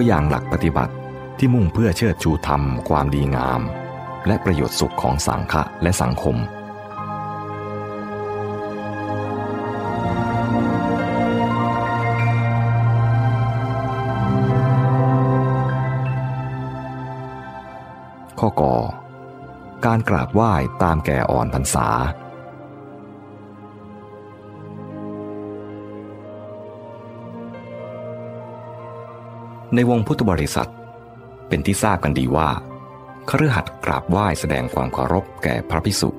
ตัวอย่างหลักปฏิบัติที่มุ่งเพื่อเชิดชูธรรมความดีงาม และประโยชน์สุขของสังฆะและสังคมข้อกอการกราบไหว้ตามแก่อ่อนพรรษา ในวงพุทธบริษัท เป็นที่ทราบกันดีว่าคฤหัสถ์กราบไหว้แสดงความเคารพแก่พระพิสุ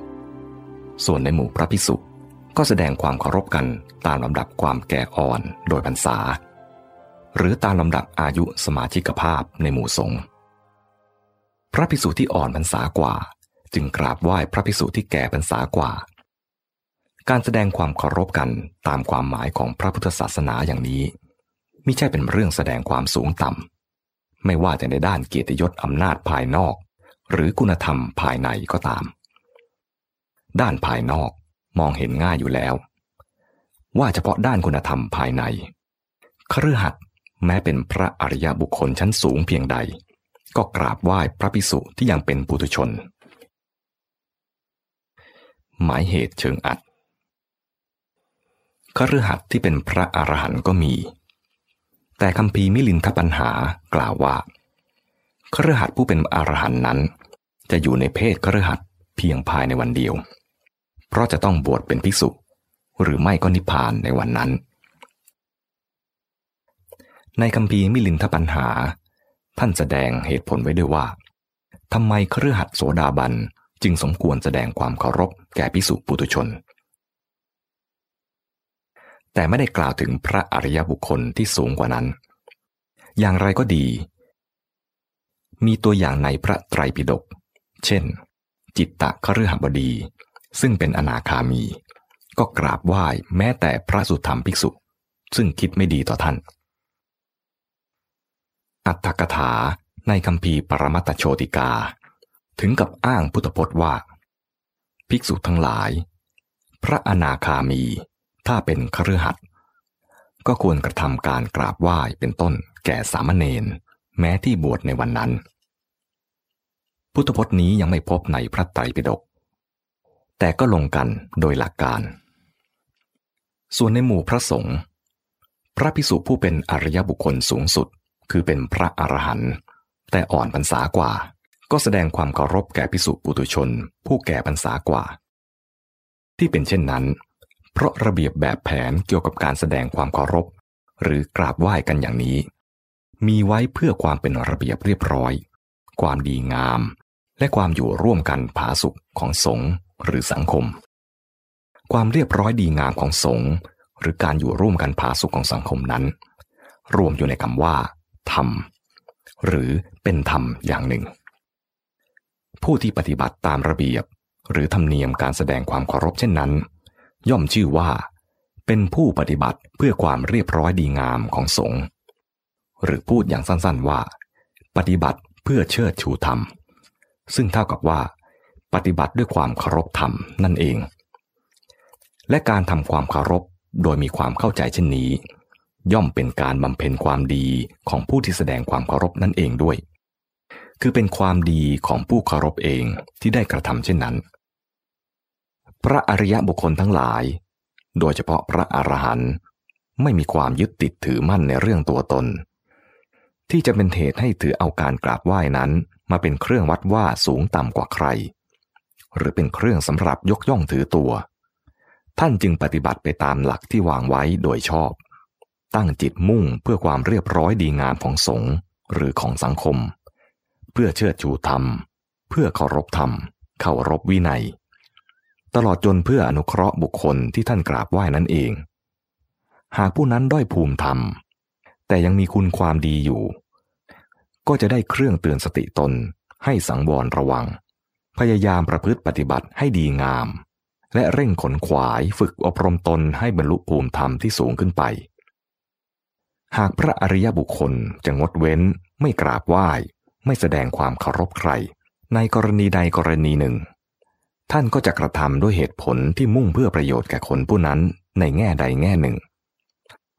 ส่วนในหมู่พระพิสุก็แสดงความเคารพกันตามลำดับความแก่อ่อนโดยพรรษา หรือตามลำดับอายุสมาชิกภาพในหมู่สงฆ์พระพิสุที่อ่อนพรรษากว่า จึงกราบไหว้พระพิสุที่แก่พรรษากว่า การแสดงความเคารพกันตามความหมายของพระพุทธศาสนาอย่างนี้ มิใช่เป็นเรื่องแสดงความสูงต่ำ ไม่ว่าแต่ในด้านเกียรติยศอำนาจภายนอก หรือคุณธรรมภายในก็ตาม ด้านภายนอกมองเห็นง่ายอยู่แล้ว ว่าเฉพาะด้านคุณธรรมภายในครือหัดแม้เป็นพระอริยบุคคลชั้นสูงเพียงใด ก็กราบไหว้พระพิสุที่ยังเป็นปุถุชน หมายเหตุเชิงอรรถ คฤหัสถ์ที่เป็นพระอรหันต์ก็มี แต่คัมภีร์มิลินทปัญหากล่าวว่าคฤหัสถ์ผู้เป็นอรหันต์นั้น จะอยู่ในเพศคฤหัสถ์เพียงภายในวันเดียว เพราะจะต้องบวชเป็นภิกษุ หรือไม่ก็นิพพานในวันนั้น ในคัมภีร์มิลินทปัญหา ท่านแสดงเหตุผลไว้ด้วยว่าทำไมคฤหัสโสดาบันจึงสมควรแสดงความเคารพแก่ภิกษุปุถุชน แต่ไม่ได้กล่าวถึงพระอริยบุคคลที่สูงกว่านั้น อย่างไรก็ดี มีตัวอย่างในพระไตรปิฎก เช่น จิตตะคฤหบดี ซึ่งเป็นอนาคามี ก็กราบไหว้แม้แต่พระสุธรรมภิกษุ ซึ่งคิดไม่ดีต่อท่าน อัตถกถาในคำพีปรมัตโชติกา ถึงกับอ้างพุทธพจน์ว่า ภิกษุทั้งหลาย พระอนาคามี ถ้าเป็นครือหัดก็ควรกระทำการกราบไหว้เป็นต้นแก่สามเณรแม้ที่บวชในวันนั้น พุทธพจน์นี้ยังไม่พบในพระไตรปิฎกแต่ก็ลงกันโดยหลักการ ส่วนในหมู่พระสงฆ์พระพิสุผู้เป็นอริยบุคคลสูงสุด คือเป็นพระอรหันต์แต่อ่อนพรรษากว่า ก็แสดงความเคารพแก่พิสุปุตุชน ผู้แก่พรรษากว่า ที่เป็นเช่นนั้น เพราะระเบียบแบบแผนเกี่ยวกับการแสดงความเคารพ หรือกราบไหว้กันอย่างนี้ มีไว้เพื่อความเป็นระเบียบเรียบร้อย ความดีงาม และความอยู่ร่วมกันผาสุขของสงฆ์หรือสังคม ความเรียบร้อยดีงามของสงฆ์หรือการอยู่ร่วมกันผาสุขของสังคมนั้น รวมอยู่ในคำว่าธรรม หรือเป็นธรรมอย่างหนึ่ง ผู้ที่ปฏิบัติตามระเบียบ หรือธรรมเนียมการแสดงความเคารพเช่นนั้น ย่อมชื่อว่า เป็นผู้ปฏิบัติเพื่อความเรียบร้อยดีงามของสงฆ์หรือพูดอย่างสั้นๆว่า ปฏิบัติเพื่อเชิดชูธรรม ซึ่งเท่ากับว่า ปฏิบัติด้วยความเคารพธรรมนั่นเอง และการทำความเคารพโดยมีความเข้าใจเช่นนี้ ย่อมเป็นการบำเพ็ญความดีของผู้ที่แสดงความเคารพนั่นเองด้วย คือเป็นความดีของผู้เคารพเองที่ได้กระทำเช่นนั้น พระอริยบุคคลทั้งหลาย โดยเฉพาะพระอรหันต์ไม่มีความยึดติดถือมั่นในเรื่องตัวตน ที่จะเป็นเหตุให้ถือเอาการกราบไหว้นั้นมาเป็นเครื่องวัดว่าสูงต่ำกว่าใคร หรือเป็นเครื่องสำหรับยกย่องถือตัว ท่านจึงปฏิบัติไปตามหลักที่วางไว้โดยชอบ ตั้งจิตมุ่งเพื่อความเรียบร้อยดีงามของสงฆ์หรือของสังคม เพื่อเชิดชูธรรม เพื่อเคารพธรรม เคารพวินัย ตลอดจนเพื่ออนุเคราะห์บุคคลที่ท่านกราบไหว้นั่นเอง หากผู้นั้นด้อยภูมิธรรม แต่ยังมีคุณความดีอยู่ ก็จะได้เครื่องเตือนสติตน ให้สังวรระวัง พยายามประพฤติปฏิบัติให้ดีงาม และเร่งขนขวายฝึกอบรมตนให้บรรลุภูมิธรรมที่สูงขึ้นไป หากพระอริยบุคคลจะงดเว้น ไม่กราบไหว้ ไม่แสดงความเคารพใคร ในกรณีใดกรณีหนึ่ง ท่านก็จะกระทำด้วยเหตุผลที่มุ่งเพื่อประโยชน์แก่คนผู้นั้นในแง่ใดแง่หนึ่ง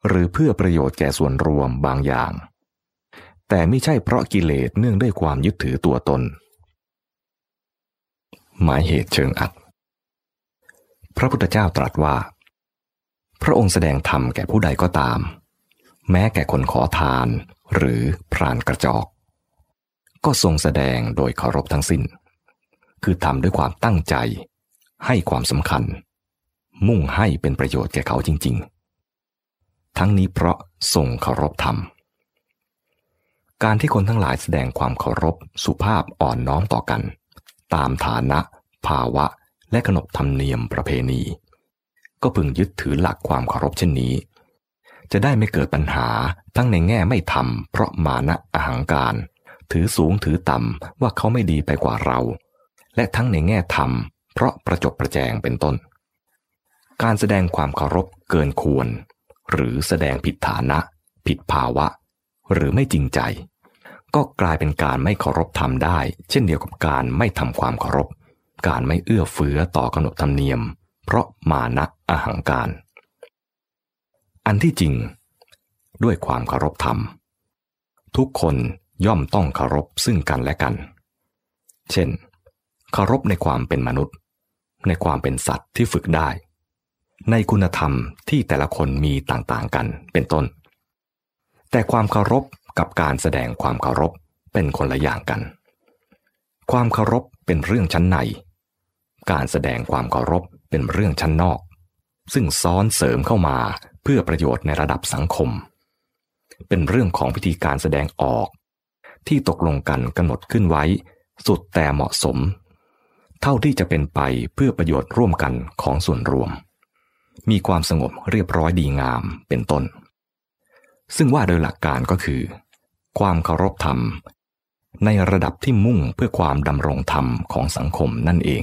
หรือเพื่อประโยชน์แก่ส่วนรวมบางอย่าง แต่ไม่ใช่เพราะกิเลสเนื่องด้วยความยึดถือตัวตน หมายเหตุเชิงอัด พระพุทธเจ้าตรัสว่า พระองค์แสดงธรรมแก่ผู้ใดก็ตาม แม้แก่คนขอทานหรือพรานกระจอก ก็ทรงแสดงโดยเคารพทั้งสิ้น คือทำด้วยความตั้งใจ ให้ความสำคัญ มุ่งให้เป็นประโยชน์แก่เขาจริง ๆ ทั้งนี้เพราะทรงเคารพธรรม การที่คนทั้งหลายแสดงความเคารพสุภาพอ่อนน้อมต่อกัน ตามฐานะ ภาวะ และขนบธรรมเนียมประเพณี ก็พึงยึดถือหลักความเคารพเช่นนี้จะได้ไม่เกิดปัญหาทั้งในแง่ไม่ทำเพราะมานะอหังการ ถือสูงถือต่ำว่าเขาไม่ดีไปกว่าเรา และทั้งในแง่ทำเพราะประจบประแจงเป็นต้น การแสดงความเคารพเกินควร หรือแสดงผิดฐานะ ผิดภาวะ หรือไม่จริงใจ ก็กลายเป็นการไม่เคารพธรรมได้ เช่นเดียวกับการไม่ทำความเคารพ การไม่เอื้อเฟื้อต่อกำหนดธรรมเนียม เพราะมานะอหังการ อันที่จริง ด้วยความเคารพธรรม ทุกคนย่อมต้องเคารพซึ่งกันและกัน เช่น เคารพในความเป็นมนุษย์ ในความเป็นสัตว์ที่ฝึกได้ ในคุณธรรมที่แต่ละคนมีต่างๆกันเป็นต้น แต่ความเคารพกับการแสดงความเคารพเป็นคนละอย่างกัน ความเคารพเป็นเรื่องชั้นใน การแสดงความเคารพเป็นเรื่องชั้นนอก ซึ่งซ้อนเสริมเข้ามาเพื่อประโยชน์ในระดับสังคม เป็นเรื่องของพิธีการแสดงออก ที่ตกลงกันกำหนดขึ้นไว้ สุดแต่เหมาะสม เท่าที่จะเป็นไปเพื่อประโยชน์ร่วมกันของส่วนรวม มีความสงบเรียบร้อยดีงามเป็นต้น ซึ่งว่าโดยหลักการก็คือ ความเคารพธรรม ในระดับที่มุ่งเพื่อความดำรงธรรมของสังคมนั่นเอง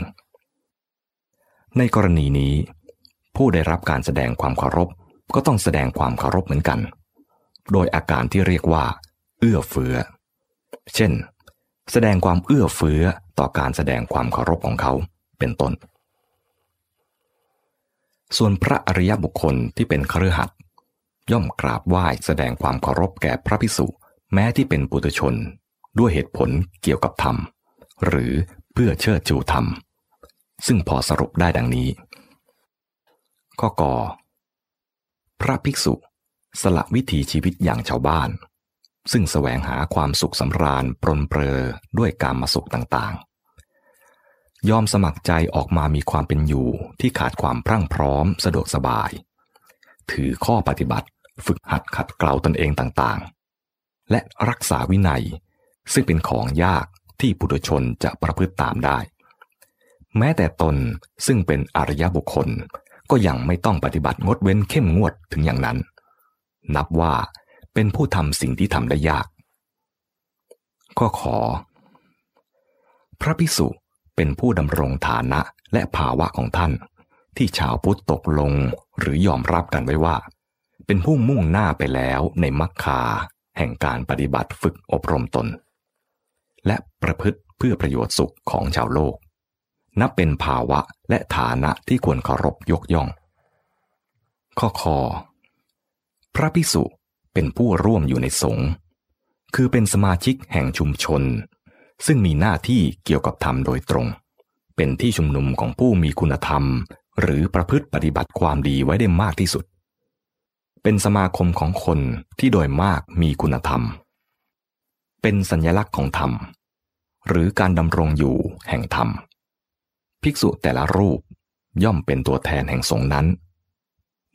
ในกรณีนี้ ผู้ได้รับการแสดงความเคารพก็ต้องแสดงความเคารพเหมือนกัน โดยอาการที่เรียกว่า เอื้อเฟื้อ เช่น แสดงความเอื้อเฟื้อ ต่อการแสดงความเคารพของเขาเป็นต้น ส่วนพระอริยบุคคลที่เป็นเครือขัดย่อมกราบไหว้แสดงความเคารพแก่พระพิสุแม้ที่เป็นปุถุชน ด้วยเหตุผลเกี่ยวกับธรรม หรือเพื่อเชิดชูธรรม ซึ่งพอสรุปได้ดังนี้ ข้อกอพระภิกษุ สละวิถีชีวิตอย่างชาวบ้าน ซึ่งแสวงหาความสุขสำราญปรนเปรอด้วยการมาสุขต่างๆ ยอมสมัครใจออกมามีความเป็นอยู่ที่ขาดความพรั่งพร้อมสะดวกสบาย ถือข้อปฏิบัติฝึกหัดขัดเกลาตนเองต่างๆ และรักษาวินัย ซึ่งเป็นของยากที่ปุถุชนจะประพฤติตามได้ แม้แต่ตนซึ่งเป็นอริยบุคคลก็ยังไม่ต้องปฏิบัติงดเว้นเข้มงวดถึงอย่างนั้น นับว่า เป็นผู้ทำสิ่งที่ทำได้ยาก ข้อขอ พระพิสุเป็นผู้ดำรงฐานะและภาวะของท่าน ที่ชาวพุทธตกลงหรือยอมรับกันไว้ว่า เป็นผู้มุ่งหน้าไปแล้วในมัคคาแห่งการปฏิบัติฝึกอบรมตน และประพฤติเพื่อประโยชน์สุขของชาวโลก นับเป็นภาวะและฐานะที่ควรเคารพยกย่อง ข้อคอพระพิสุ เป็นผู้ร่วมอยู่ในสงฆ์คือเป็นสมาชิกแห่งชุมชน ซึ่งมีหน้าที่เกี่ยวกับธรรมโดยตรง เป็นที่ชุมนุมของผู้มีคุณธรรม หรือประพฤติปฏิบัติความดีไว้ได้มากที่สุด เป็นสมาคมของคนที่โดยมากมีคุณธรรม เป็นสัญลักษณ์ของธรรม หรือการดำรงอยู่แห่งธรรม ภิกษุแต่ละรูปย่อมเป็นตัวแทนแห่งสงฆ์นั้น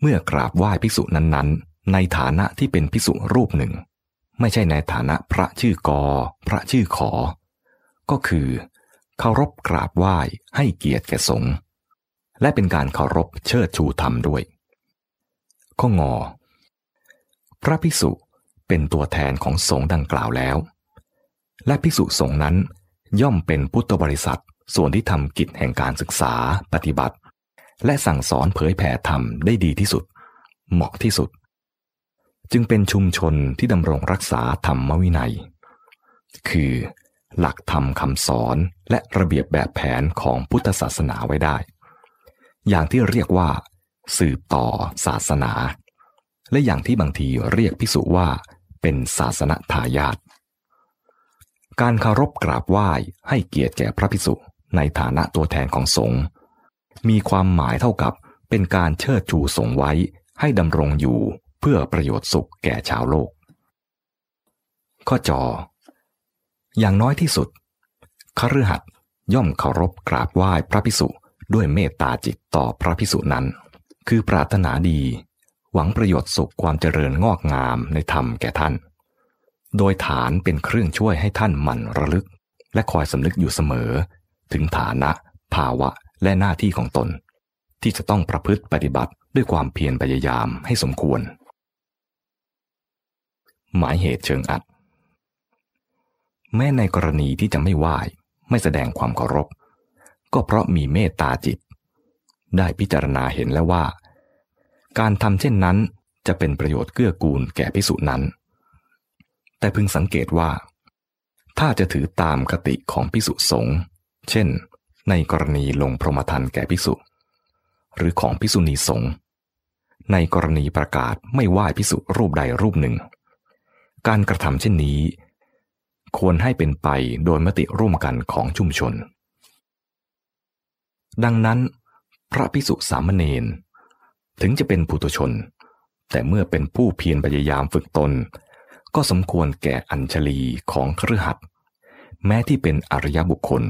เมื่อกราบไหว้ภิกษุนั้นๆ ในฐานะที่เป็นภิกษุรูปหนึ่ง ไม่ใช่ในฐานะพระชื่อกอ พระชื่อขอ ก็คือเคารพกราบไหว้ให้เกียรติแก่สงฆ์และเป็นการเคารพเชิดชูธรรมด้วย ข้องอ พระภิกษุเป็นตัวแทนของสงฆ์ดังกล่าวแล้ว และภิกษุสงฆ์นั้นย่อมเป็นพุทธบริษัทส่วนที่ทำกิจแห่งการศึกษา ปฏิบัติ และสั่งสอนเผยแผ่ธรรมได้ดีที่สุด เหมาะที่สุด จึงเป็นชุมชนที่ดำรงรักษาธรรมวินัย คือ หลักธรรมคำสอนและระเบียบแบบแผนของพุทธศาสนาไว้ได้ อย่างที่เรียกว่า สืบต่อศาสนา และอย่างที่บางทีเรียกพิสุว่า เป็นศาสนทายาทการคารพกราบไหว้ให้เกียรติแก่พระภิกษุในฐานะตัวแทนของสงฆ์มีความหมายเท่ากับเป็นการเชิดชูสงฆ์ไว้ให้ดำรงอยู่ พื่อประโยชน์สุขแก่ชาวโลก ข้อจอ อย่างน้อยที่สุดคฤหัสถ์ย่อมเคารพกราบไหว้พระภิกษุด้วยเมตตาจิตต่อพระภิกษุนั้น คือปรารถนาดี หวังประโยชน์สุขความเจริญงอกงามในธรรมแก่ท่าน โดยฐานเป็นเครื่องช่วยให้ท่านหมั่นระลึก และคอยสำนึกอยู่เสมอ ถึงฐานะ ภาวะและหน้าที่ของตน ที่จะต้องประพฤติปฏิบัติด้วยความเพียรพยายามให้สมควร หมายเหตุเชิงอัด แม้ในกรณีที่จะไม่ไหว้ไม่แสดงความเคารพ ก็เพราะมีเมตตาจิต ได้พิจารณาเห็นแล้วว่า การทำเช่นนั้นจะเป็นประโยชน์เกื้อกูลแก่พิสุนั้น แต่พึงสังเกตว่า ถ้าจะถือตามคติของพิสุสงฆ์เช่น ในกรณีลงพรหมทันแก่พิสุหรือของพิสุณีสงฆ์ในกรณีประกาศไม่ไหว้พิสุรูปใดรูปหนึ่ง การกระทำเช่นนี้ ควรให้เป็นไปโดยมติร่วมกันของชุมชน ดังนั้น พระพิสุสามเณรถึงจะเป็นผู้ตุชน แต่เมื่อเป็นผู้เพียรพยายามฝึกตน ก็สมควรแก่อัญชลีของครือขัดแม้ที่เป็นอริยบุคคล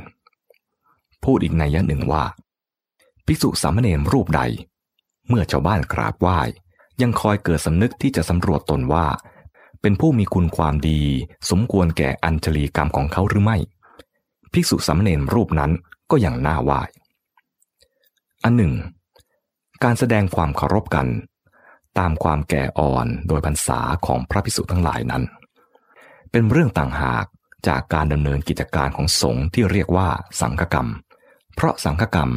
พูดอีกในยะหนึ่งว่า ภิกษุสามเณรรูปใด เมื่อชาวบ้านกราบไหว้ ยังคอยเกิดสำนึกที่จะสำรวจตนว่า เป็นผู้มีคุณความดี สมควรแก่อัญชลีกรรมของเขาหรือไม่ ภิกษุสามเณรรูปนั้นก็อย่างน่าไหวอันหนึ่ง การแสดงความเคารพกัน ตามความแก่อ่อนโดยพรรษาของพระภิกษุทั้งหลายนั้น เป็นเรื่องต่างหากจากการดำเนินกิจการของสงฆ์ที่เรียกว่าสังฆกรรม เพราะสังฆกรรม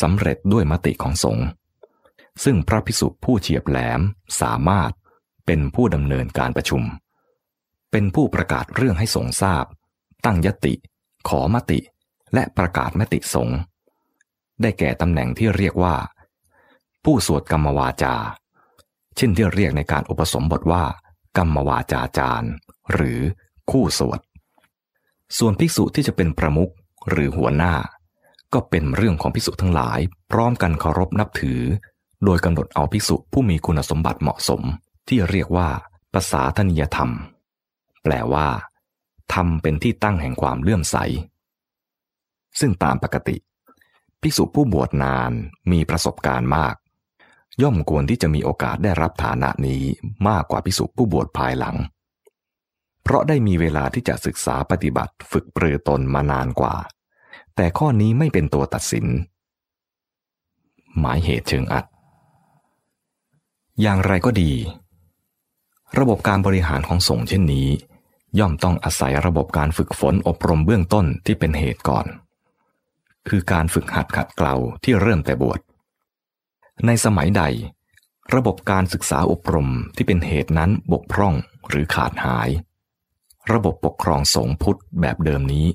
สำเร็จด้วยมติของสงฆ์ซึ่งพระภิกษุผู้เฉียบแหลมสามารถ เป็นผู้ดำเนินการประชุม เป็นผู้ประกาศเรื่องให้สงทราบ ตั้งยติ ขอมติ และประกาศมติสงได้แก่ตำแหน่งที่เรียกว่า ผู้สวดกรรมวาจา เช่นที่เรียกในการอุปสมบทว่า กรรมวาจาจารย์ หรือคู่สวด ส่วนภิกษุที่จะเป็นประมุขหรือหัวหน้า ก็เป็นเรื่องของภิกษุทั้งหลาย พร้อมกันเคารพนับถือ โดยกำหนดเอาภิกษุผู้มีคุณสมบัติเหมาะสม ที่เรียกว่าภาษาธนิยธรรม แปลว่าธรรมเป็นที่ตั้งแห่งความเลื่อมใส ซึ่งตามปกติ ภิกษุผู้บวชนานมีประสบการณ์มาก ย่อมควรที่จะมีโอกาสได้รับฐานะนี้มากกว่าภิกษุผู้บวชภายหลัง เพราะได้มีเวลาที่จะศึกษาปฏิบัติฝึกปรือตนมานานกว่า แต่ข้อนี้ไม่เป็นตัวตัดสิน หมายเหตุเชิงอัด อย่างไรก็ดี ระบบการบริหารของสงฆ์เช่นนี้ ย่อมต้องอาศัยระบบการฝึกฝนอบรมเบื้องต้นที่เป็นเหตุก่อน คือการฝึกหัดขัดเกลาที่เริ่มแต่บวชในสมัยใด ระบบการศึกษาอบรมที่เป็นเหตุนั้นบกพร่องหรือขาดหาย ระบบปกครองสงฆ์พุทธแบบเดิมนี้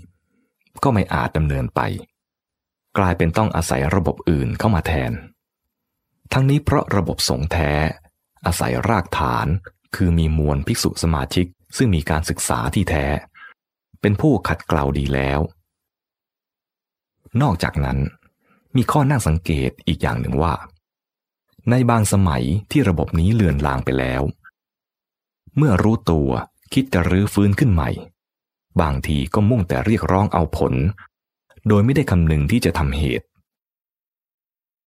ก็ไม่อาจดำเนินไป กลายเป็นต้องอาศัยระบบอื่นเข้ามาแทน ทั้งนี้เพราะระบบสงฆ์แท้ อาศัยรากฐาน คือมีมวลภิกษุสมาชิกซึ่งมีการศึกษาที่แท้ เป็นผู้ขัดเกลาดีแล้ว นอกจากนั้น มีข้อนั่งสังเกตอีกอย่างหนึ่งว่า ในบางสมัยที่ระบบนี้เลือนลางไปแล้ว เมื่อรู้ตัวคิดจะรื้อฟื้นขึ้นใหม่ บางทีก็มุ่งแต่เรียกร้องเอาผล โดยไม่ได้คำนึงที่จะทำเหตุ